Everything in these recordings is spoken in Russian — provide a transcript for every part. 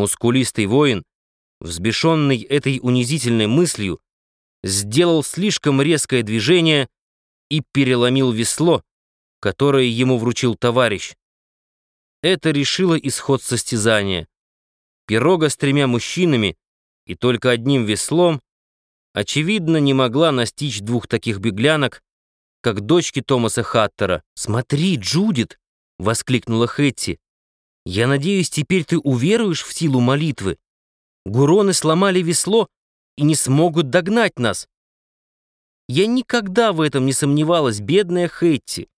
Мускулистый воин, взбешенный этой унизительной мыслью, сделал слишком резкое движение и переломил весло, которое ему вручил товарищ. Это решило исход состязания. Пирога с тремя мужчинами и только одним веслом, очевидно, не могла настичь двух таких беглянок, как дочки Томаса Хаттера. «Смотри, Джудит!» — воскликнула Хэтти. «Я надеюсь, теперь ты уверуешь в силу молитвы. Гуроны сломали весло и не смогут догнать нас. Я никогда в этом не сомневалась, бедная Хэтти.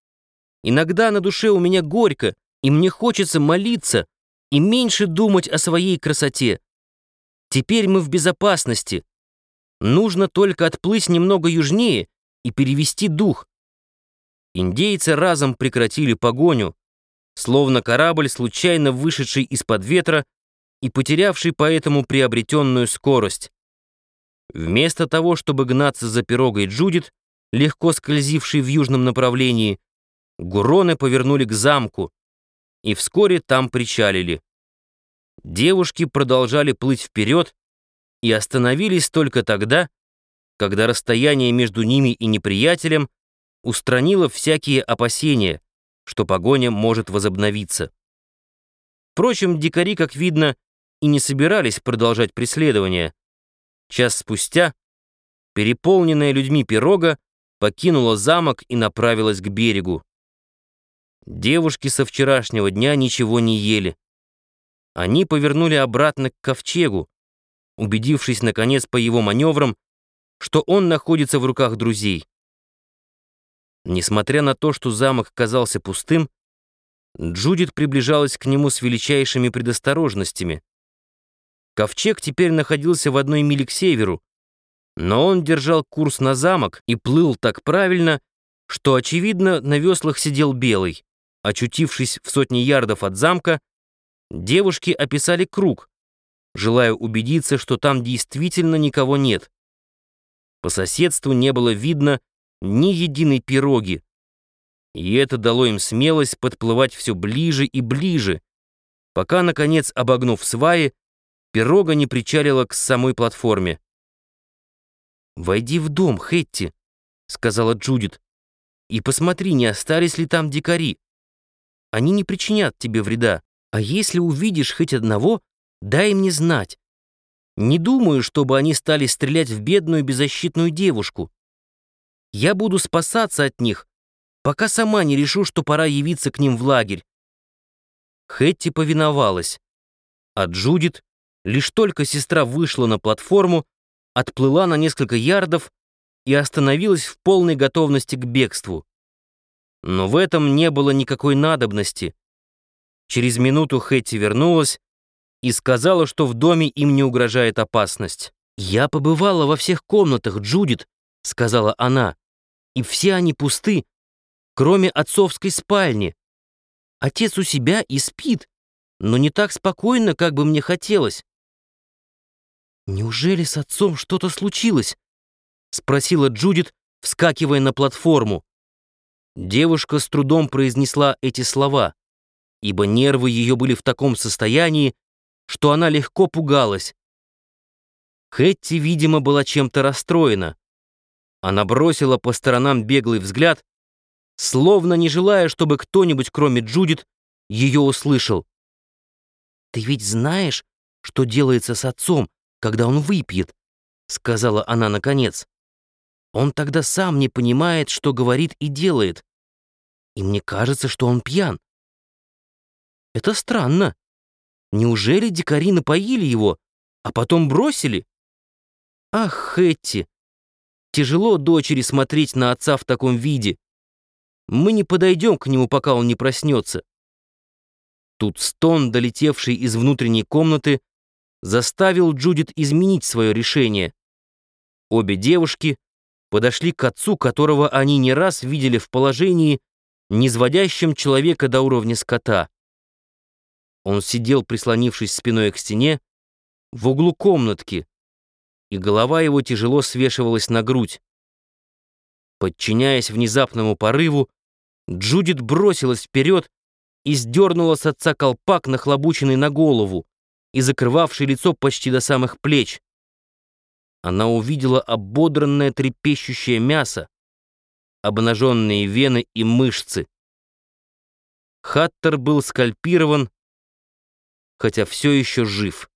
Иногда на душе у меня горько, и мне хочется молиться и меньше думать о своей красоте. Теперь мы в безопасности. Нужно только отплыть немного южнее и перевести дух. Индейцы разом прекратили погоню, словно корабль, случайно вышедший из-под ветра и потерявший поэтому приобретенную скорость. Вместо того, чтобы гнаться за пирогой Джудит, легко скользившей в южном направлении, гуроны повернули к замку, и вскоре там причалили. Девушки продолжали плыть вперед и остановились только тогда, когда расстояние между ними и неприятелем устранило всякие опасения, что погоня может возобновиться. Впрочем, дикари, как видно, и не собирались продолжать преследование. Час спустя переполненная людьми пирога покинула замок и направилась к берегу. Девушки со вчерашнего дня ничего не ели. Они повернули обратно к ковчегу, убедившись, наконец, по его маневрам, что он находится в руках друзей. Несмотря на то, что замок казался пустым, Джудит приближалась к нему с величайшими предосторожностями. Ковчег теперь находился в одной миле к северу, но он держал курс на замок и плыл так правильно, что, очевидно, на веслах сидел белый. Очутившись в сотне ярдов от замка, девушки описали круг, желая убедиться, что там действительно никого нет. По соседству не было видно ни единой пироги. И это дало им смелость подплывать все ближе и ближе, пока, наконец, обогнув сваи, пирога не причалила к самой платформе. «Войди в дом, Хетти», — сказала Джудит, «и посмотри, не остались ли там дикари. Они не причинят тебе вреда, а если увидишь хоть одного, дай мне знать. Не думаю, чтобы они стали стрелять в бедную беззащитную девушку. Я буду спасаться от них, пока сама не решу, что пора явиться к ним в лагерь. Хэтти повиновалась, а Джудит, лишь только сестра вышла на платформу, отплыла на несколько ярдов и остановилась в полной готовности к бегству. Но в этом не было никакой надобности. Через минуту Хэтти вернулась и сказала, что в доме им не угрожает опасность. «Я побывала во всех комнатах, Джудит», — сказала она и все они пусты, кроме отцовской спальни. Отец у себя и спит, но не так спокойно, как бы мне хотелось. «Неужели с отцом что-то случилось?» — спросила Джудит, вскакивая на платформу. Девушка с трудом произнесла эти слова, ибо нервы ее были в таком состоянии, что она легко пугалась. Хэтти, видимо, была чем-то расстроена. Она бросила по сторонам беглый взгляд, словно не желая, чтобы кто-нибудь, кроме Джудит, ее услышал. «Ты ведь знаешь, что делается с отцом, когда он выпьет?» — сказала она наконец. «Он тогда сам не понимает, что говорит и делает. И мне кажется, что он пьян. Это странно. Неужели дикари напоили его, а потом бросили? Ах, Хэтти, Тяжело дочери смотреть на отца в таком виде. Мы не подойдем к нему, пока он не проснется. Тут стон, долетевший из внутренней комнаты, заставил Джудит изменить свое решение. Обе девушки подошли к отцу, которого они не раз видели в положении, низводящем человека до уровня скота. Он сидел, прислонившись спиной к стене, в углу комнатки, и голова его тяжело свешивалась на грудь. Подчиняясь внезапному порыву, Джудит бросилась вперед и сдернула с отца колпак, нахлобученный на голову. и закрывавший лицо почти до самых плеч. Она увидела ободранное трепещущее мясо, обнаженные вены и мышцы. Хаттер был скальпирован, хотя все еще жив.